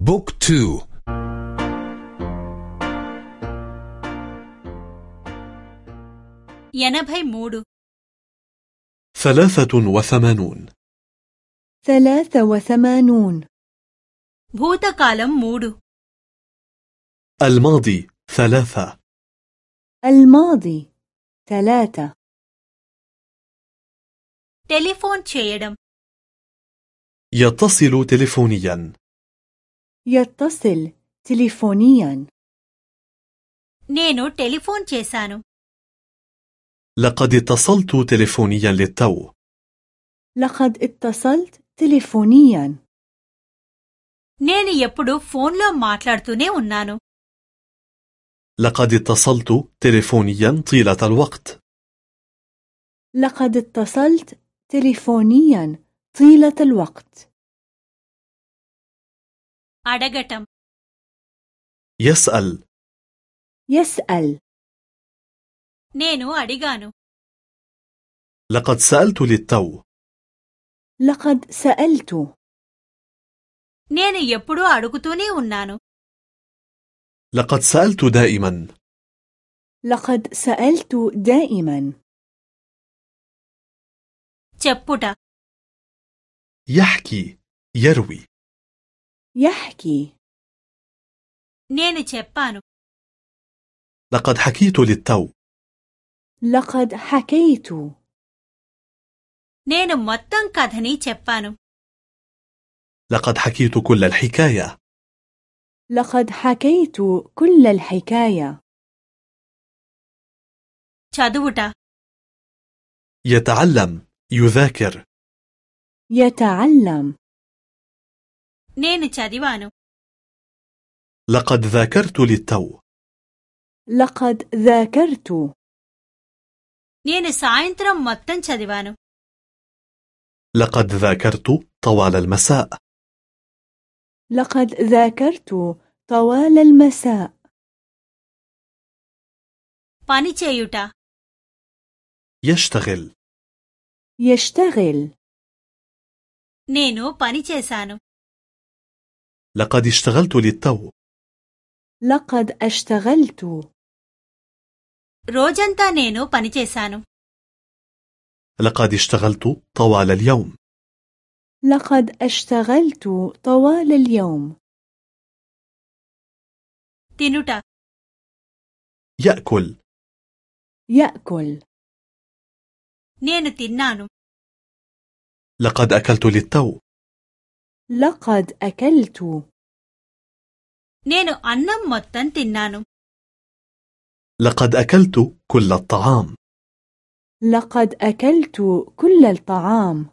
Book two. ఎనభై మూడు ثلاثة وثمانون. ثلاثة وثمانون. భూత కాలం మూడు الماضي ثلاثة. الماضي ثلاثة. టెలిఫోన్ చేయడం يتصل تليفونياً. يتصل تليفونيا నేను టెలిఫోన్ చేశాను لقد اتصلت تلفونيا للتو لقد اتصلت تليفونيا నేను ఎప్పుడు ఫోన్లో మాట్లాడుతూనే ఉన్నాను لقد اتصلت تلفونيا طيلة الوقت لقد اتصلت تليفونيا طيلة الوقت అడగటం يسأل يسأل నేను అడిగాను لقد سألت للتو لقد سألت నేను ఎప్పుడూ అడుగుతూనే ఉన్నాను لقد سألت دائما لقد سألت دائما చెప్పుట يحكي يروي يحكي నేను చెప్పాను لقد حكيت للتو لقد حكيت నేను మొత్తం కథని చెప్పాను لقد حكيت كل الحكاية لقد حكيت كل الحكاية చదువుట يتعلم يذاكر يتعلم నేను చదివాను لقد ذاكرت للتو لقد ذاكرت నేను సాయంత్రం మొత్తం చదివాను لقد ذاكرت طوال المساء لقد ذاكرت طوال المساء పని చేయుట يشتغل يشتغل నేను పని చేశాను لقد اشتغلت للتو لقد اشتغلت రోజంతా నేను పని చేశాను لقد اشتغلت طوال اليوم لقد اشتغلت طوال اليوم తినుట يأكل يأكل నేను తిన్నాను لقد أكلت للتو لقد أكلت నేను అన్నం మొత్తం తిన్నాను لقد أكلت كل الطعام لقد أكلت كل الطعام